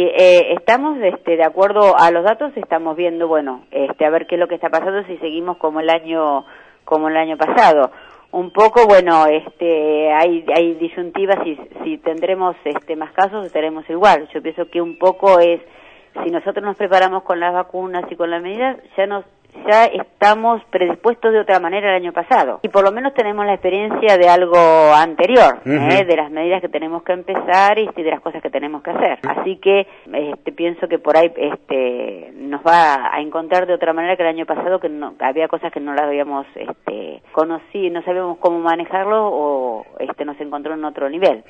Eh, estamos, este, de acuerdo a los datos, estamos viendo, bueno, este, a ver qué es lo que está pasando si seguimos como el año, como el año pasado. Un poco, bueno, este, hay, hay disyuntivas si, si tendremos, este, más casos o estaremos igual. Yo pienso que un poco es, si nosotros nos preparamos con las vacunas y con las medidas, ya nos ya estamos predispuestos de otra manera el año pasado y por lo menos tenemos la experiencia de algo anterior, ¿eh? de las medidas que tenemos que empezar y de las cosas que tenemos que hacer. Así que este, pienso que por ahí este, nos va a encontrar de otra manera que el año pasado que no, había cosas que no las habíamos este, conocido, no sabíamos cómo manejarlo o este, nos encontró en otro nivel.